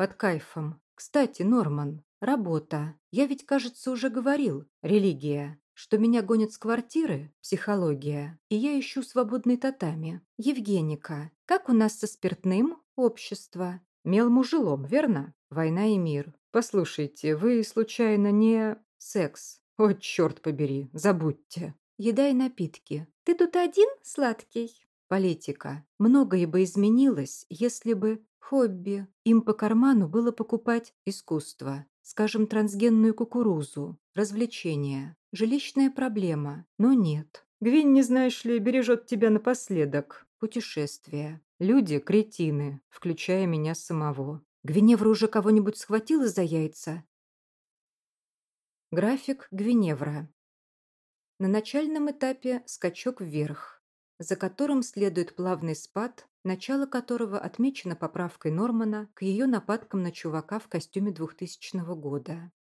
под кайфом. Кстати, Норман, работа. Я ведь, кажется, уже говорил. Религия. Что меня гонят с квартиры, психология, и я ищу свободный татами. Евгеника, как у нас со спиртным? Общество. Мел мужелом, верно? Война и мир. Послушайте, вы, случайно, не... Секс. О, черт побери, забудьте. Еда и напитки. Ты тут один, сладкий? Политика. Многое бы изменилось, если бы хобби. Им по карману было покупать искусство. Скажем, трансгенную кукурузу, развлечения, жилищная проблема. Но нет. Гвин, не знаешь ли, бережет тебя напоследок. Путешествия. Люди – кретины, включая меня самого. Гвиневра уже кого-нибудь схватила за яйца? График Гвиневра. На начальном этапе скачок вверх, за которым следует плавный спад, начало которого отмечено поправкой Нормана к ее нападкам на чувака в костюме 2000 года.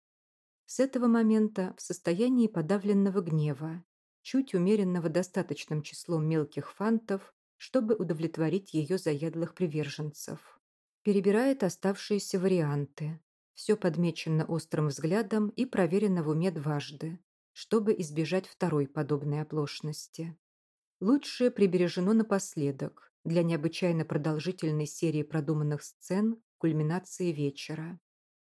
С этого момента в состоянии подавленного гнева, чуть умеренного достаточным числом мелких фантов, чтобы удовлетворить ее заядлых приверженцев. Перебирает оставшиеся варианты. Все подмечено острым взглядом и проверено в уме дважды, чтобы избежать второй подобной оплошности. Лучшее прибережено напоследок, для необычайно продолжительной серии продуманных сцен кульминации вечера.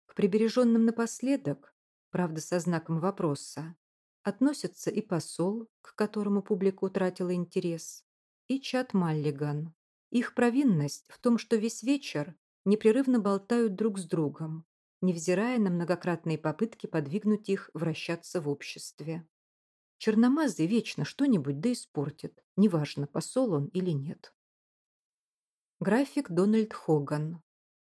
К прибереженным напоследок, правда со знаком вопроса, относятся и посол, к которому публика утратила интерес, и Чат Маллиган. Их провинность в том, что весь вечер непрерывно болтают друг с другом, невзирая на многократные попытки подвигнуть их вращаться в обществе. Черномазый вечно что-нибудь да испортит, неважно, посол он или нет. График Дональд Хоган.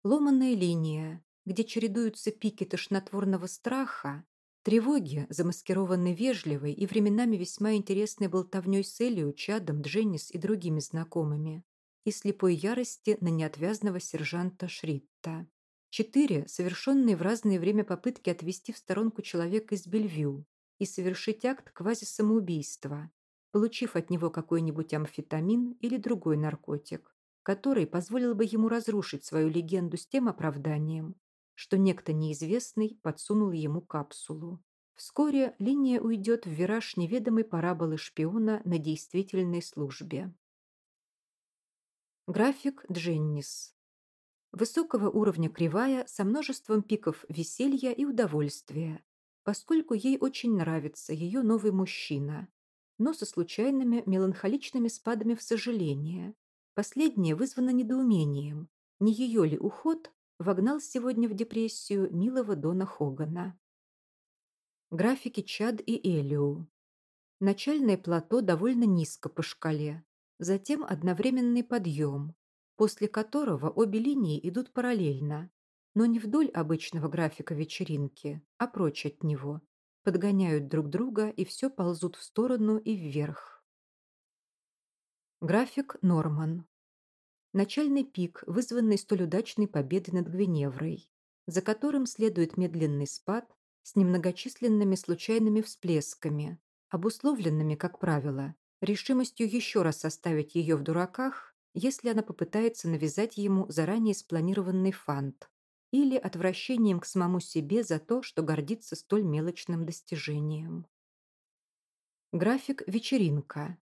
Ломаная линия, где чередуются пики тошнотворного страха, тревоги, замаскированной вежливой и временами весьма интересной болтовней с Элио, Чадом, Дженнис и другими знакомыми, и слепой ярости на неотвязного сержанта Шритта. Четыре, совершенные в разное время попытки отвести в сторонку человека из Бельвью и совершить акт квазисамоубийства, получив от него какой-нибудь амфетамин или другой наркотик, который позволил бы ему разрушить свою легенду с тем оправданием, что некто неизвестный подсунул ему капсулу. Вскоре линия уйдет в вираж неведомой параболы шпиона на действительной службе. График Дженнис Высокого уровня кривая со множеством пиков веселья и удовольствия, поскольку ей очень нравится ее новый мужчина, но со случайными меланхоличными спадами в сожаление. Последнее вызвано недоумением, не ее ли уход вогнал сегодня в депрессию милого Дона Хогана. Графики Чад и Элиу. Начальное плато довольно низко по шкале, затем одновременный подъем, после которого обе линии идут параллельно, но не вдоль обычного графика вечеринки, а прочь от него, подгоняют друг друга и все ползут в сторону и вверх. График Норман. Начальный пик, вызванный столь удачной победой над Гвиневрой, за которым следует медленный спад с немногочисленными случайными всплесками, обусловленными, как правило, решимостью еще раз оставить ее в дураках если она попытается навязать ему заранее спланированный фант или отвращением к самому себе за то, что гордится столь мелочным достижением. График «Вечеринка».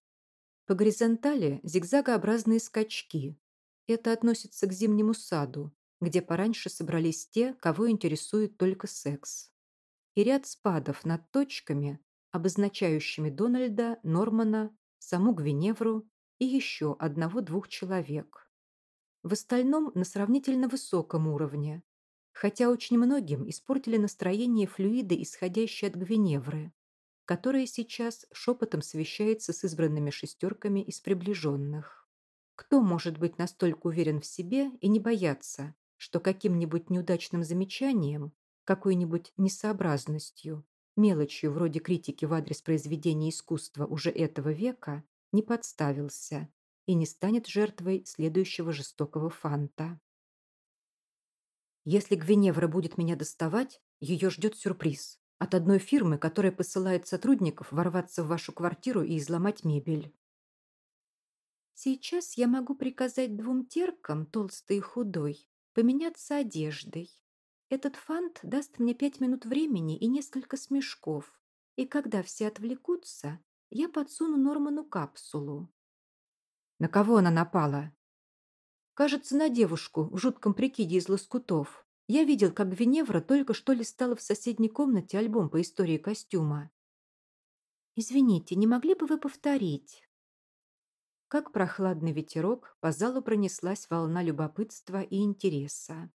По горизонтали зигзагообразные скачки. Это относится к зимнему саду, где пораньше собрались те, кого интересует только секс. И ряд спадов над точками, обозначающими Дональда, Нормана, саму Гвиневру и еще одного-двух человек. В остальном на сравнительно высоком уровне, хотя очень многим испортили настроение флюиды, исходящие от Гвиневры, которая сейчас шепотом совещается с избранными шестерками из приближенных. Кто может быть настолько уверен в себе и не бояться, что каким-нибудь неудачным замечанием, какой-нибудь несообразностью, мелочью вроде критики в адрес произведений искусства уже этого века не подставился и не станет жертвой следующего жестокого фанта. Если Гвиневра будет меня доставать, ее ждет сюрприз. От одной фирмы, которая посылает сотрудников ворваться в вашу квартиру и изломать мебель. Сейчас я могу приказать двум теркам, толстой и худой, поменяться одеждой. Этот фант даст мне пять минут времени и несколько смешков, и когда все отвлекутся, я подсуну Норману капсулу. На кого она напала? Кажется, на девушку в жутком прикиде из лоскутов. Я видел, как Веневра только что листала в соседней комнате альбом по истории костюма. «Извините, не могли бы вы повторить?» Как прохладный ветерок, по залу пронеслась волна любопытства и интереса.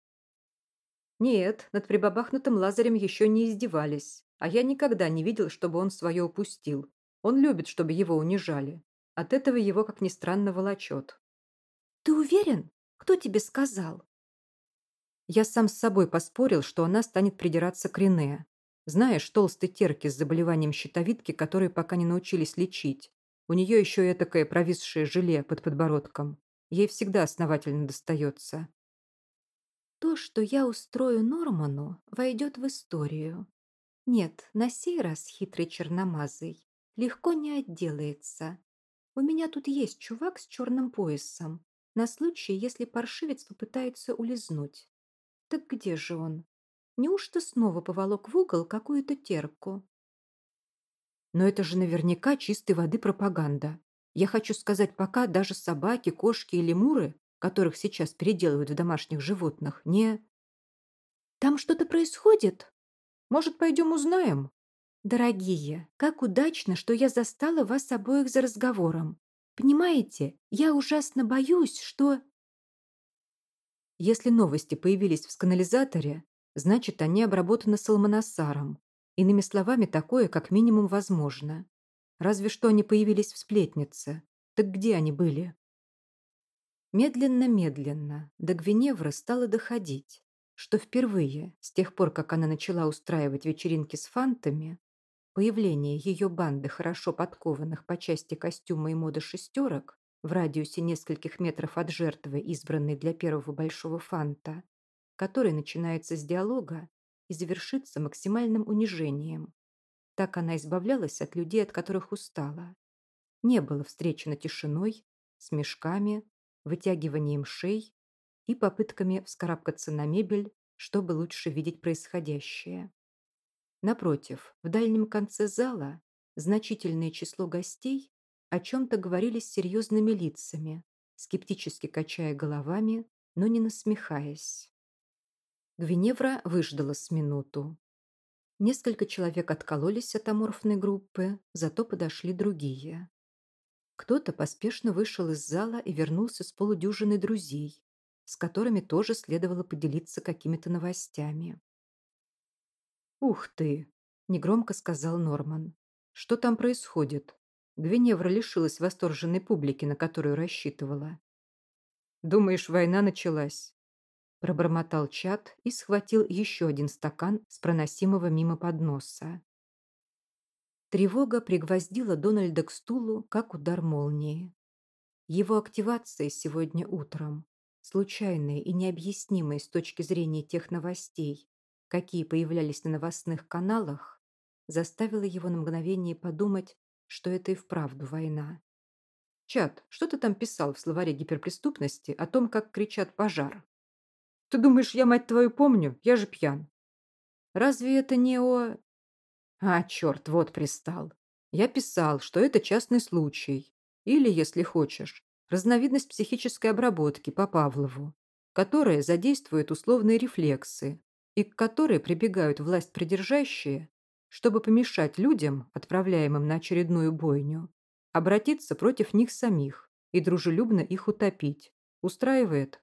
Нет, над прибабахнутым Лазарем еще не издевались, а я никогда не видел, чтобы он свое упустил. Он любит, чтобы его унижали. От этого его, как ни странно, волочет. «Ты уверен? Кто тебе сказал?» Я сам с собой поспорил, что она станет придираться к Рене. Знаешь, толстый терки с заболеванием щитовидки, которые пока не научились лечить. У нее еще и такое провисшее желе под подбородком. Ей всегда основательно достается. То, что я устрою Норману, войдет в историю. Нет, на сей раз хитрый черномазый легко не отделается. У меня тут есть чувак с черным поясом, на случай, если паршивец попытается улизнуть. Так где же он? Неужто снова поволок в угол какую-то терку? Но это же наверняка чистой воды пропаганда. Я хочу сказать, пока даже собаки, кошки и лемуры, которых сейчас переделывают в домашних животных, не... Там что-то происходит? Может, пойдем узнаем? Дорогие, как удачно, что я застала вас обоих за разговором. Понимаете, я ужасно боюсь, что... Если новости появились в сканализаторе, значит, они обработаны Салманасаром. Иными словами, такое как минимум возможно. Разве что они появились в сплетнице. Так где они были? Медленно-медленно до Гвиневры стало доходить, что впервые, с тех пор, как она начала устраивать вечеринки с фантами, появление ее банды хорошо подкованных по части костюма и моды шестерок в радиусе нескольких метров от жертвы, избранной для первого большого фанта, который начинается с диалога и завершится максимальным унижением. Так она избавлялась от людей, от которых устала. Не было встречено тишиной, смешками, вытягиванием шей и попытками вскарабкаться на мебель, чтобы лучше видеть происходящее. Напротив, в дальнем конце зала значительное число гостей о чем-то говорили с серьезными лицами, скептически качая головами, но не насмехаясь. Гвиневра выждала с минуту. Несколько человек откололись от аморфной группы, зато подошли другие. Кто-то поспешно вышел из зала и вернулся с полудюжиной друзей, с которыми тоже следовало поделиться какими-то новостями. «Ух ты!» – негромко сказал Норман. «Что там происходит?» Гвиневра лишилась восторженной публики, на которую рассчитывала. «Думаешь, война началась?» Пробормотал чат и схватил еще один стакан с проносимого мимо подноса. Тревога пригвоздила Дональда к стулу, как удар молнии. Его активация сегодня утром, случайная и необъяснимая с точки зрения тех новостей, какие появлялись на новостных каналах, заставила его на мгновение подумать, что это и вправду война. «Чат, что ты там писал в словаре гиперпреступности о том, как кричат пожар?» «Ты думаешь, я, мать твою, помню? Я же пьян». «Разве это не о...» «А, черт, вот пристал. Я писал, что это частный случай. Или, если хочешь, разновидность психической обработки по Павлову, которая задействует условные рефлексы и к которой прибегают власть придержащие чтобы помешать людям, отправляемым на очередную бойню, обратиться против них самих и дружелюбно их утопить. Устраивает?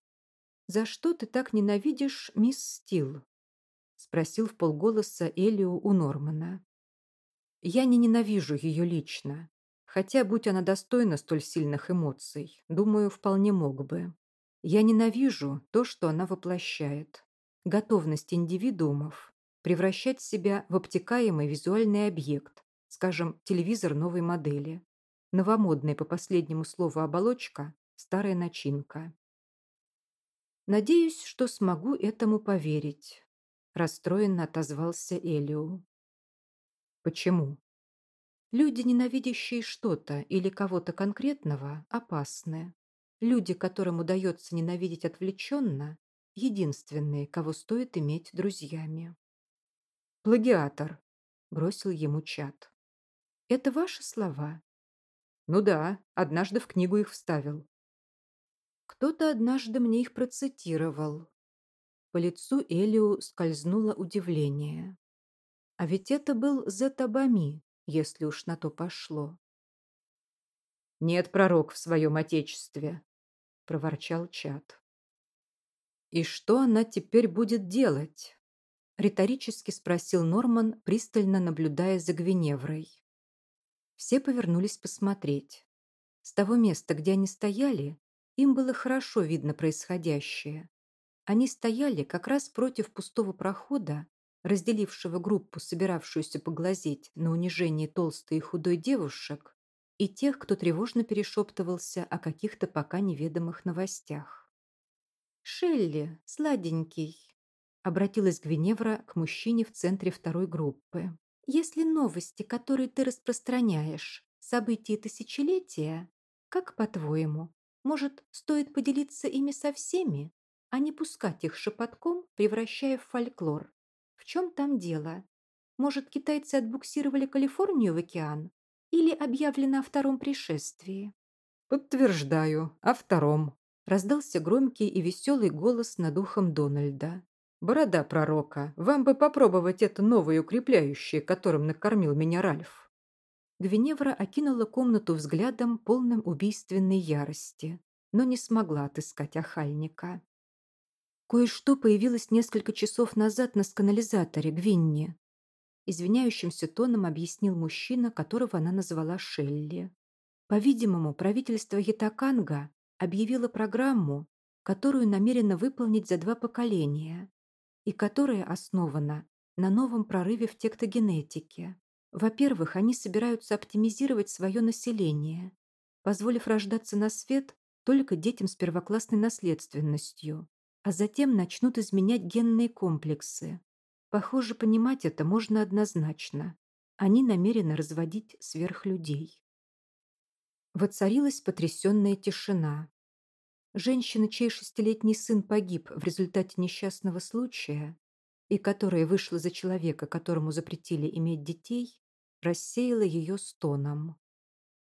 «За что ты так ненавидишь мисс Стил?» – спросил в полголоса Элио у Нормана. «Я не ненавижу ее лично, хотя, будь она достойна столь сильных эмоций, думаю, вполне мог бы. Я ненавижу то, что она воплощает. Готовность индивидуумов превращать себя в обтекаемый визуальный объект, скажем, телевизор новой модели. Новомодная по последнему слову оболочка, старая начинка. «Надеюсь, что смогу этому поверить», – расстроенно отозвался Элио. «Почему?» Люди, ненавидящие что-то или кого-то конкретного, опасны. Люди, которым удается ненавидеть отвлеченно, единственные, кого стоит иметь друзьями. «Плагиатор», — бросил ему чат. «Это ваши слова?» «Ну да, однажды в книгу их вставил». «Кто-то однажды мне их процитировал». По лицу Элиу скользнуло удивление. А ведь это был Зетабами, если уж на то пошло. «Нет пророк в своем отечестве», — проворчал Чат. «И что она теперь будет делать?» — риторически спросил Норман, пристально наблюдая за Гвиневрой. Все повернулись посмотреть. С того места, где они стояли, им было хорошо видно происходящее. Они стояли как раз против пустого прохода, разделившего группу, собиравшуюся поглазеть на унижение толстой и худой девушек, и тех, кто тревожно перешептывался о каких-то пока неведомых новостях. «Шелли, сладенький», — обратилась Гвиневра к мужчине в центре второй группы. «Если новости, которые ты распространяешь, события тысячелетия, как по-твоему, может, стоит поделиться ими со всеми, а не пускать их шепотком, превращая в фольклор. В чем там дело? Может, китайцы отбуксировали Калифорнию в океан? Или объявлено о втором пришествии? «Подтверждаю, о втором», — раздался громкий и веселый голос над ухом Дональда. «Борода пророка, вам бы попробовать это новое укрепляющее, которым накормил меня Ральф». Гвиневра окинула комнату взглядом, полным убийственной ярости, но не смогла отыскать охальника. Кое-что появилось несколько часов назад на сканализаторе Гвинни. Извиняющимся тоном объяснил мужчина, которого она назвала Шелли. По-видимому, правительство Ятаканга объявило программу, которую намерено выполнить за два поколения и которая основана на новом прорыве в тектогенетике. Во-первых, они собираются оптимизировать свое население, позволив рождаться на свет только детям с первоклассной наследственностью, а затем начнут изменять генные комплексы. Похоже, понимать это можно однозначно. Они намерены разводить сверхлюдей. Воцарилась потрясенная тишина. Женщина, чей шестилетний сын погиб в результате несчастного случая и которая вышла за человека, которому запретили иметь детей, рассеяла ее стоном.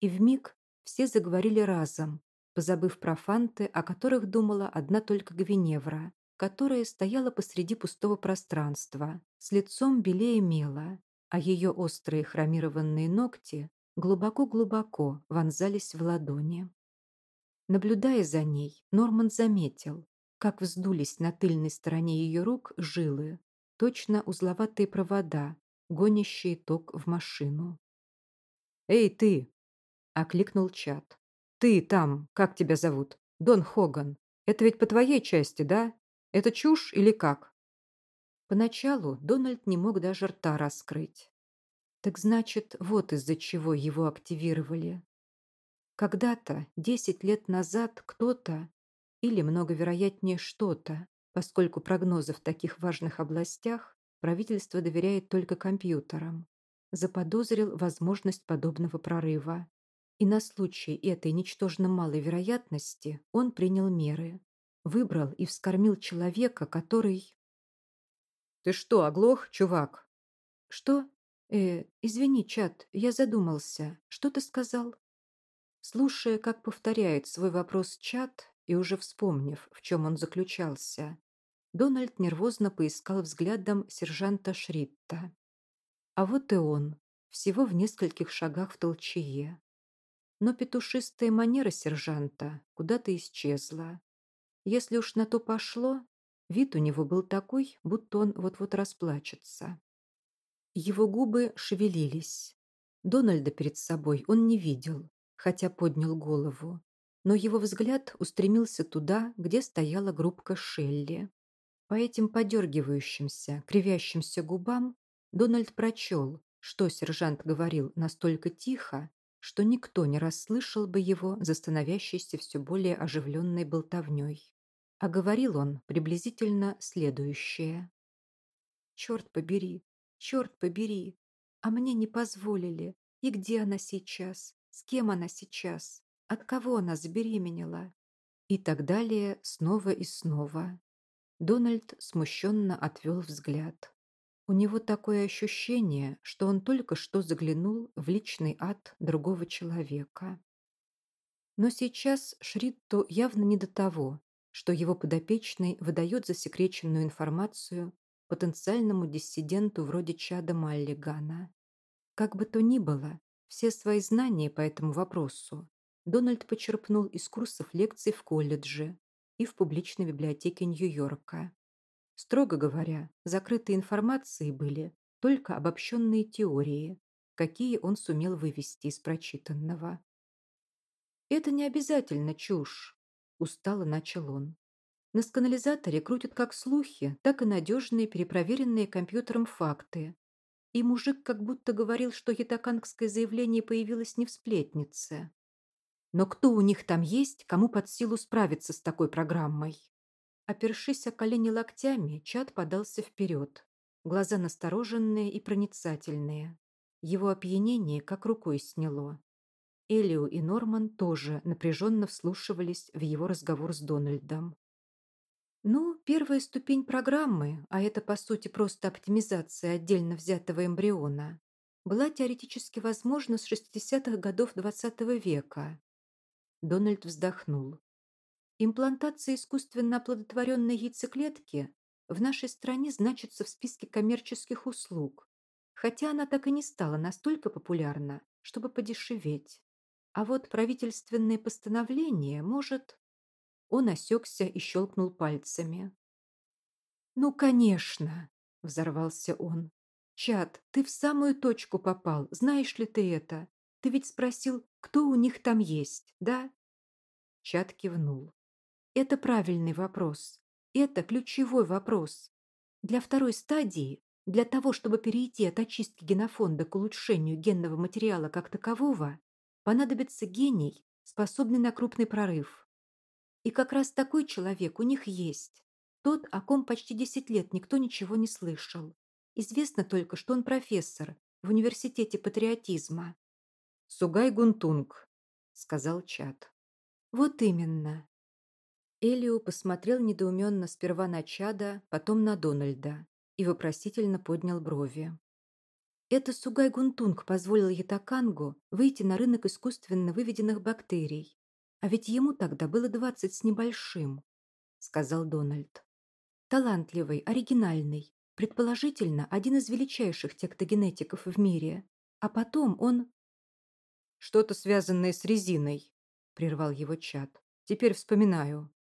И вмиг все заговорили разом, позабыв про фанты, о которых думала одна только Гвиневра, которая стояла посреди пустого пространства, с лицом белее мела, а ее острые хромированные ногти глубоко-глубоко вонзались в ладони. Наблюдая за ней, Норман заметил, как вздулись на тыльной стороне ее рук жилы, точно узловатые провода, гонящие ток в машину. «Эй, ты!» — окликнул Чат. Ты там, как тебя зовут? Дон Хоган. Это ведь по твоей части, да? Это чушь или как? Поначалу Дональд не мог даже рта раскрыть. Так значит, вот из-за чего его активировали. Когда-то, десять лет назад, кто-то, или много вероятнее что-то, поскольку прогнозы в таких важных областях правительство доверяет только компьютерам, заподозрил возможность подобного прорыва. И на случай этой ничтожно малой вероятности он принял меры. Выбрал и вскормил человека, который... «Ты что, оглох, чувак?» «Что? Э, извини, чат, я задумался. Что ты сказал?» Слушая, как повторяет свой вопрос чат, и уже вспомнив, в чем он заключался, Дональд нервозно поискал взглядом сержанта Шритта. А вот и он, всего в нескольких шагах в толчее но петушистая манера сержанта куда-то исчезла. Если уж на то пошло, вид у него был такой, будто он вот-вот расплачется. Его губы шевелились. Дональда перед собой он не видел, хотя поднял голову, но его взгляд устремился туда, где стояла группка Шелли. По этим подергивающимся, кривящимся губам Дональд прочел, что сержант говорил настолько тихо, что никто не расслышал бы его за становящейся все более оживленной болтовней. А говорил он приблизительно следующее. «Черт побери, черт побери, а мне не позволили. И где она сейчас? С кем она сейчас? От кого она забеременела?» И так далее снова и снова. Дональд смущенно отвел взгляд. У него такое ощущение, что он только что заглянул в личный ад другого человека. Но сейчас Шритту явно не до того, что его подопечный выдает засекреченную информацию потенциальному диссиденту вроде Чада Маллигана. Как бы то ни было, все свои знания по этому вопросу Дональд почерпнул из курсов лекций в колледже и в публичной библиотеке Нью-Йорка. Строго говоря, закрытые информации были только обобщенные теории, какие он сумел вывести из прочитанного. «Это не обязательно чушь», – устало начал он. На сканализаторе крутят как слухи, так и надежные, перепроверенные компьютером факты. И мужик как будто говорил, что ятакангское заявление появилось не в сплетнице. Но кто у них там есть, кому под силу справиться с такой программой? Опершись о колени локтями, Чад подался вперед. Глаза настороженные и проницательные. Его опьянение как рукой сняло. Элио и Норман тоже напряженно вслушивались в его разговор с Дональдом. Ну, первая ступень программы, а это по сути просто оптимизация отдельно взятого эмбриона, была теоретически возможна с 60-х годов XX -го века. Дональд вздохнул. Имплантация искусственно оплодотворенной яйцеклетки в нашей стране значится в списке коммерческих услуг, хотя она так и не стала настолько популярна, чтобы подешеветь. А вот правительственное постановление может... Он осекся и щелкнул пальцами. «Ну, конечно!» – взорвался он. «Чат, ты в самую точку попал, знаешь ли ты это? Ты ведь спросил, кто у них там есть, да?» Чат кивнул. Это правильный вопрос. Это ключевой вопрос. Для второй стадии, для того, чтобы перейти от очистки генофонда к улучшению генного материала как такового, понадобится гений, способный на крупный прорыв. И как раз такой человек у них есть. Тот, о ком почти 10 лет никто ничего не слышал. Известно только, что он профессор в университете патриотизма. «Сугай Гунтунг», — сказал Чат. «Вот именно. Элио посмотрел недоуменно сперва на Чада, потом на Дональда и вопросительно поднял брови. Это Сугай Гунтунг позволил Ятакангу выйти на рынок искусственно выведенных бактерий. А ведь ему тогда было двадцать с небольшим, сказал Дональд. Талантливый, оригинальный, предположительно, один из величайших тектогенетиков в мире. А потом он... Что-то связанное с резиной, прервал его Чад. Теперь вспоминаю.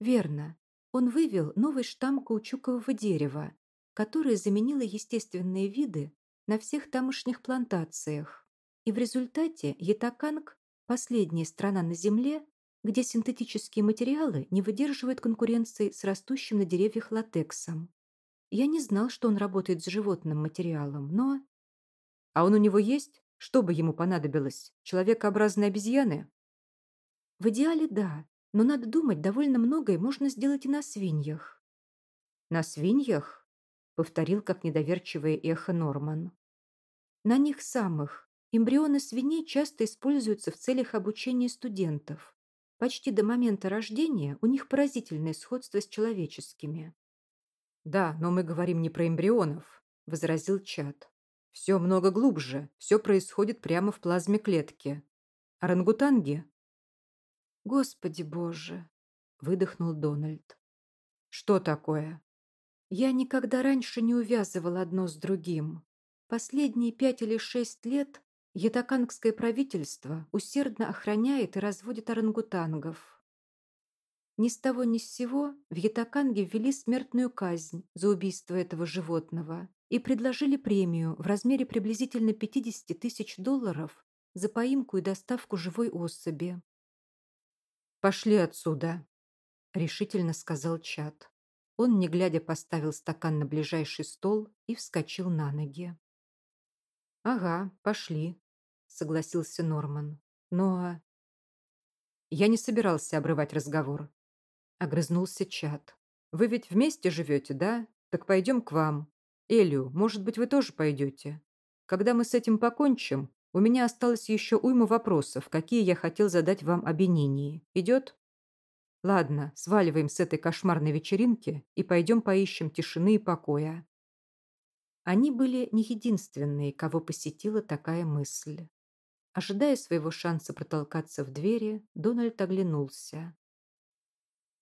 Верно. Он вывел новый штамм каучукового дерева, которое заменило естественные виды на всех тамошних плантациях. И в результате Ятаканг – последняя страна на Земле, где синтетические материалы не выдерживают конкуренции с растущим на деревьях латексом. Я не знал, что он работает с животным материалом, но... А он у него есть? Что бы ему понадобилось? Человекообразные обезьяны? В идеале да, но надо думать, довольно многое можно сделать и на свиньях. На свиньях? Повторил как недоверчивое эхо Норман. На них самых. Эмбрионы свиней часто используются в целях обучения студентов. Почти до момента рождения у них поразительное сходство с человеческими. «Да, но мы говорим не про эмбрионов», – возразил Чат. «Все много глубже, все происходит прямо в плазме клетки. Орангутанги «Господи боже!» – выдохнул Дональд. «Что такое?» «Я никогда раньше не увязывал одно с другим. Последние пять или шесть лет ятакангское правительство усердно охраняет и разводит орангутангов. Ни с того ни с сего в Ятаканге ввели смертную казнь за убийство этого животного и предложили премию в размере приблизительно 50 тысяч долларов за поимку и доставку живой особи. «Пошли отсюда», — решительно сказал Чат. Он, не глядя, поставил стакан на ближайший стол и вскочил на ноги. «Ага, пошли», — согласился Норман. «Но...» «Я не собирался обрывать разговор», — огрызнулся Чат. «Вы ведь вместе живете, да? Так пойдем к вам. Элю, может быть, вы тоже пойдете? Когда мы с этим покончим, у меня осталось еще уйма вопросов, какие я хотел задать вам об Энинии. Идет?» Ладно, сваливаем с этой кошмарной вечеринки и пойдем поищем тишины и покоя. Они были не единственные, кого посетила такая мысль. Ожидая своего шанса протолкаться в двери, Дональд оглянулся.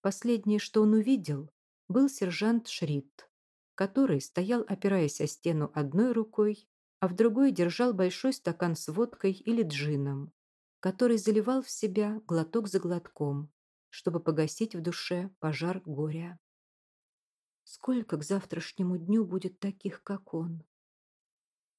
Последнее, что он увидел, был сержант Шрид, который стоял, опираясь о стену одной рукой, а в другой держал большой стакан с водкой или джином, который заливал в себя глоток за глотком, чтобы погасить в душе пожар горя. Сколько к завтрашнему дню будет таких, как он?